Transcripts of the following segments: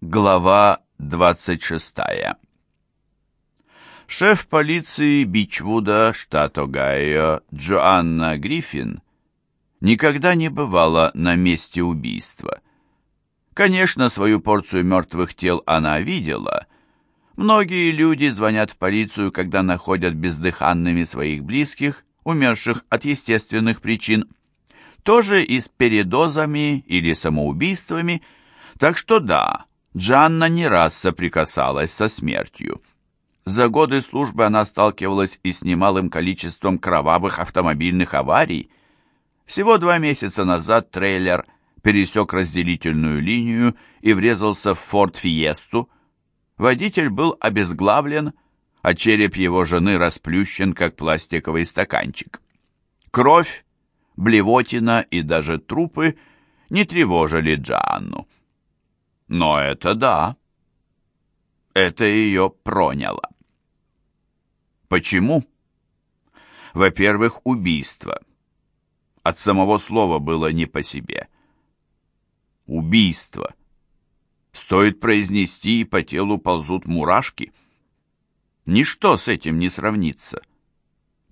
Глава 26 Шеф полиции Бичвуда, штат Огайо, Джоанна Гриффин, никогда не бывала на месте убийства. Конечно, свою порцию мертвых тел она видела. Многие люди звонят в полицию, когда находят бездыханными своих близких, умерших от естественных причин. Тоже и с передозами или самоубийствами. Так что да, Джанна не раз соприкасалась со смертью. За годы службы она сталкивалась и с немалым количеством кровавых автомобильных аварий. Всего два месяца назад трейлер пересек разделительную линию и врезался в Форд Фиесту. Водитель был обезглавлен, а череп его жены расплющен, как пластиковый стаканчик. Кровь, блевотина и даже трупы не тревожили Джанну. Но это да. Это ее проняло. Почему? Во-первых, убийство. От самого слова было не по себе. Убийство. Стоит произнести, и по телу ползут мурашки. Ничто с этим не сравнится.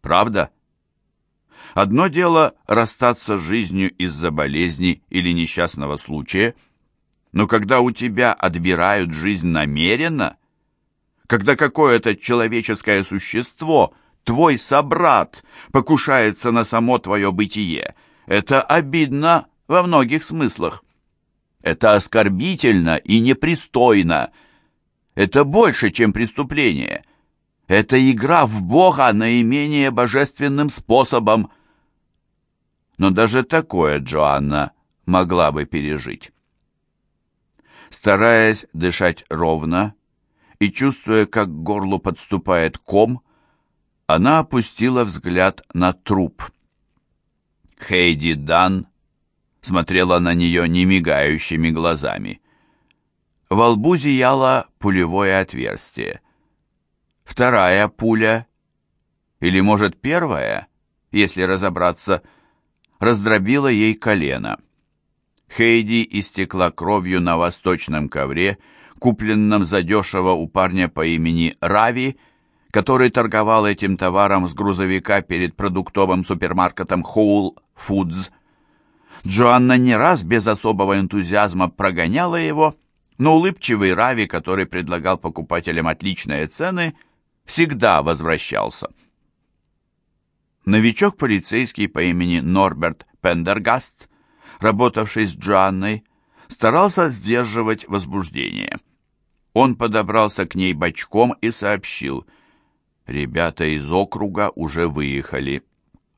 Правда? Одно дело расстаться с жизнью из-за болезни или несчастного случая – но когда у тебя отбирают жизнь намеренно, когда какое-то человеческое существо, твой собрат, покушается на само твое бытие, это обидно во многих смыслах. Это оскорбительно и непристойно. Это больше, чем преступление. Это игра в Бога наименее божественным способом. Но даже такое Джоанна могла бы пережить. Стараясь дышать ровно и чувствуя, как к горлу подступает ком, она опустила взгляд на труп. Хейди Дан смотрела на нее немигающими глазами. Во лбу зияло пулевое отверстие. Вторая пуля, или, может, первая, если разобраться, раздробила ей колено. Хейди истекла кровью на восточном ковре, купленном задешево у парня по имени Рави, который торговал этим товаром с грузовика перед продуктовым супермаркетом Whole Foods. Джоанна не раз без особого энтузиазма прогоняла его, но улыбчивый Рави, который предлагал покупателям отличные цены, всегда возвращался. Новичок полицейский по имени Норберт Пендергаст – работавший с Джанной, старался сдерживать возбуждение. Он подобрался к ней бочком и сообщил, «Ребята из округа уже выехали.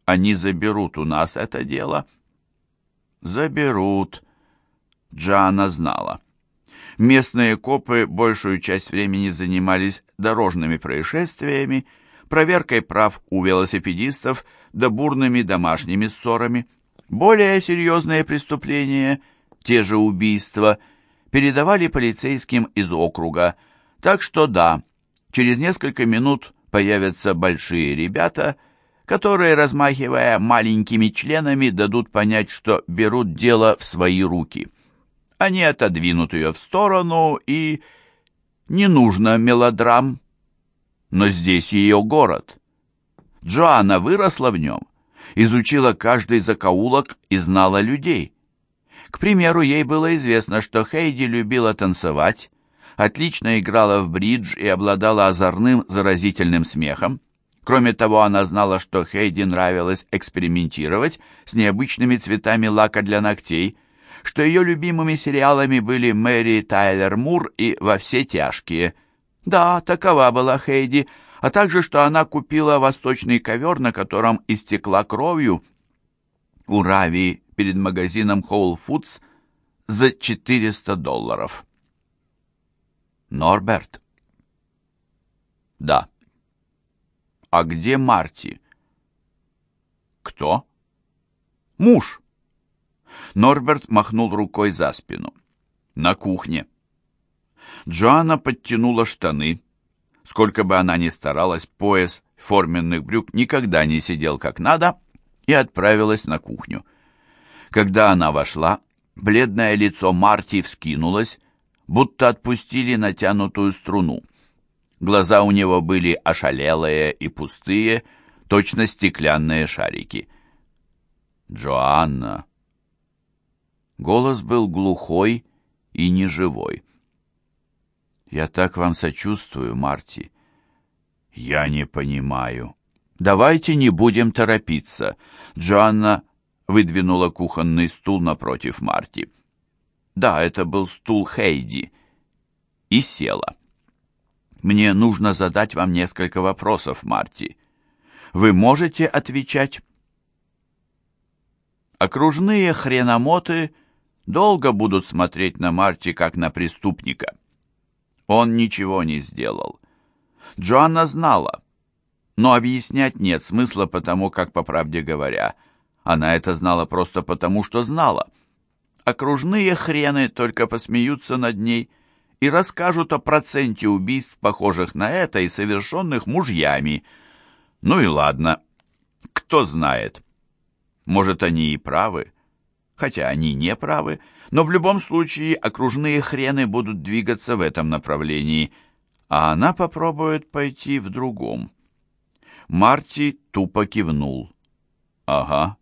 Они заберут у нас это дело». «Заберут», — Джана знала. Местные копы большую часть времени занимались дорожными происшествиями, проверкой прав у велосипедистов да бурными домашними ссорами. Более серьезные преступления, те же убийства, передавали полицейским из округа. Так что да, через несколько минут появятся большие ребята, которые, размахивая маленькими членами, дадут понять, что берут дело в свои руки. Они отодвинут ее в сторону и... Не нужно мелодрам, но здесь ее город. Джоанна выросла в нем, изучила каждый закоулок и знала людей. К примеру, ей было известно, что Хейди любила танцевать, отлично играла в бридж и обладала озорным, заразительным смехом. Кроме того, она знала, что Хейди нравилось экспериментировать с необычными цветами лака для ногтей, что ее любимыми сериалами были «Мэри Тайлер Мур» и «Во все тяжкие». Да, такова была Хейди – а также, что она купила восточный ковер, на котором истекла кровью у Рави перед магазином Whole Foods за 400 долларов. Норберт? Да. А где Марти? Кто? Муж. Норберт махнул рукой за спину. На кухне. Джоанна подтянула штаны, Сколько бы она ни старалась, пояс форменных брюк никогда не сидел как надо и отправилась на кухню. Когда она вошла, бледное лицо Марти вскинулось, будто отпустили натянутую струну. Глаза у него были ошалелые и пустые, точно стеклянные шарики. «Джоанна!» Голос был глухой и неживой. «Я так вам сочувствую, Марти». «Я не понимаю». «Давайте не будем торопиться». Джоанна выдвинула кухонный стул напротив Марти. Да, это был стул Хейди. И села. «Мне нужно задать вам несколько вопросов, Марти. Вы можете отвечать?» Окружные хреномоты долго будут смотреть на Марти как на преступника. Он ничего не сделал. Джоанна знала, но объяснять нет смысла, потому как, по правде говоря, она это знала просто потому, что знала. Окружные хрены только посмеются над ней и расскажут о проценте убийств, похожих на это, и совершенных мужьями. Ну и ладно, кто знает. Может, они и правы, хотя они не правы, но в любом случае окружные хрены будут двигаться в этом направлении, а она попробует пойти в другом. Марти тупо кивнул. «Ага».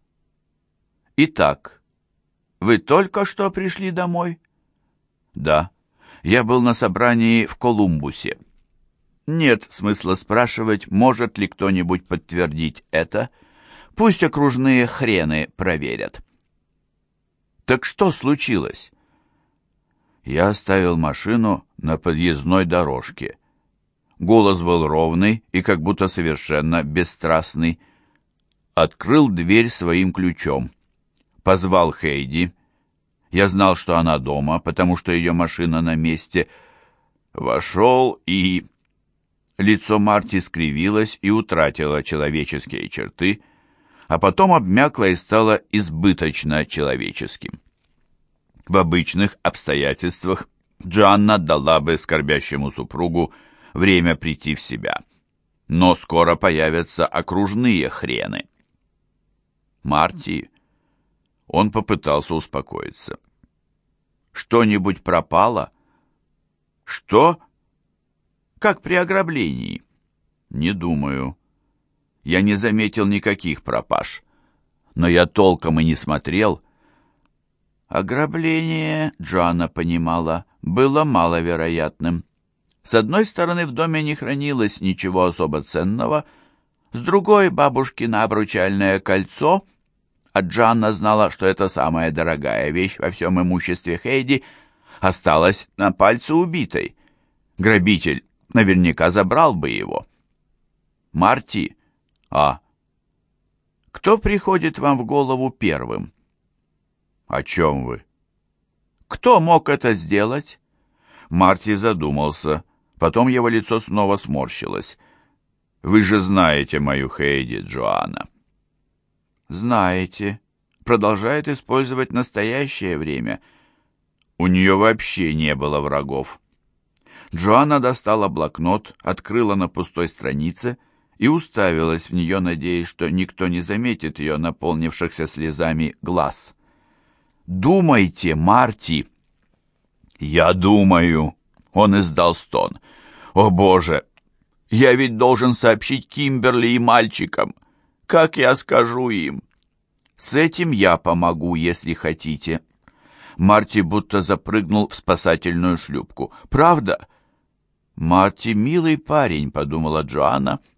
«Итак, вы только что пришли домой?» «Да, я был на собрании в Колумбусе». «Нет смысла спрашивать, может ли кто-нибудь подтвердить это. Пусть окружные хрены проверят». «Так что случилось?» Я оставил машину на подъездной дорожке. Голос был ровный и как будто совершенно бесстрастный. Открыл дверь своим ключом. Позвал Хейди. Я знал, что она дома, потому что ее машина на месте. Вошел и... Лицо Марти скривилось и утратило человеческие черты — а потом обмякло и стало избыточно человеческим. В обычных обстоятельствах Джанна дала бы скорбящему супругу время прийти в себя. Но скоро появятся окружные хрены. Марти... Он попытался успокоиться. «Что-нибудь пропало?» «Что?» «Как при ограблении?» «Не думаю я не заметил никаких пропаж. Но я толком и не смотрел. Ограбление, Джоанна понимала, было маловероятным. С одной стороны, в доме не хранилось ничего особо ценного, с другой — бабушкино обручальное кольцо, а Джанна знала, что это самая дорогая вещь во всем имуществе Хейди, осталась на пальце убитой. Грабитель наверняка забрал бы его. Марти а. Кто приходит вам в голову первым? О чем вы? Кто мог это сделать? Марти задумался. Потом его лицо снова сморщилось. Вы же знаете мою Хейди, Джоанна. Знаете. Продолжает использовать настоящее время. У нее вообще не было врагов. Джоанна достала блокнот, открыла на пустой странице и уставилась в нее, надеясь, что никто не заметит ее наполнившихся слезами глаз. «Думайте, Марти!» «Я думаю!» — он издал стон. «О, Боже! Я ведь должен сообщить Кимберли и мальчикам! Как я скажу им?» «С этим я помогу, если хотите». Марти будто запрыгнул в спасательную шлюпку. «Правда?» «Марти милый парень», — подумала Джоанна, —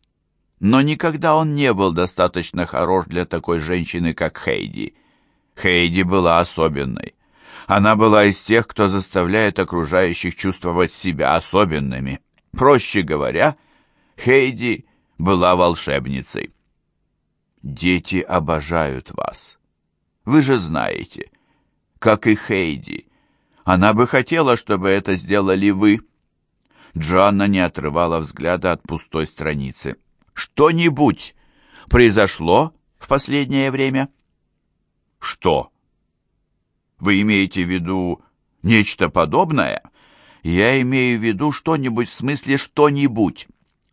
но никогда он не был достаточно хорош для такой женщины, как Хейди. Хейди была особенной. Она была из тех, кто заставляет окружающих чувствовать себя особенными. Проще говоря, Хейди была волшебницей. «Дети обожают вас. Вы же знаете, как и Хейди. Она бы хотела, чтобы это сделали вы». Джоанна не отрывала взгляда от пустой страницы что-нибудь произошло в последнее время? Что? Вы имеете в виду нечто подобное? Я имею в виду что-нибудь в смысле что-нибудь.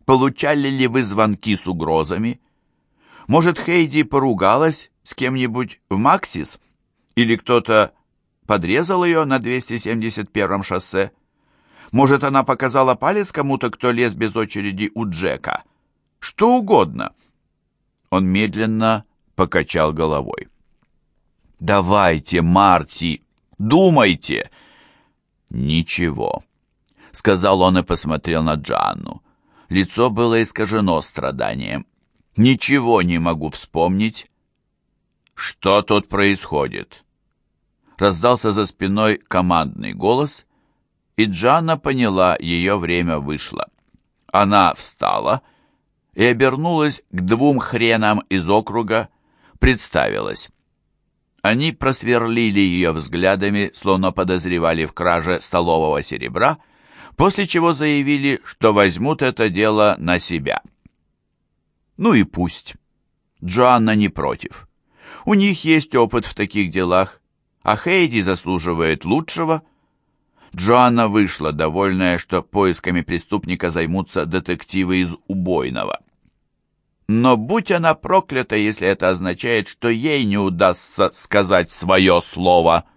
Получали ли вы звонки с угрозами? Может, Хейди поругалась с кем-нибудь в Максис? Или кто-то подрезал ее на 271-м шоссе? Может, она показала палец кому-то, кто лез без очереди у Джека? Что угодно. Он медленно покачал головой. «Давайте, Марти, думайте!» «Ничего», — сказал он и посмотрел на Джанну. Лицо было искажено страданием. «Ничего не могу вспомнить». «Что тут происходит?» Раздался за спиной командный голос, и Джанна поняла, ее время вышло. Она встала и обернулась к двум хренам из округа, представилась. Они просверлили ее взглядами, словно подозревали в краже столового серебра, после чего заявили, что возьмут это дело на себя. Ну и пусть. Джоанна не против. У них есть опыт в таких делах, а Хейди заслуживает лучшего. Джоанна вышла, довольная, что поисками преступника займутся детективы из убойного. Но будь она проклята, если это означает, что ей не удастся сказать свое слово —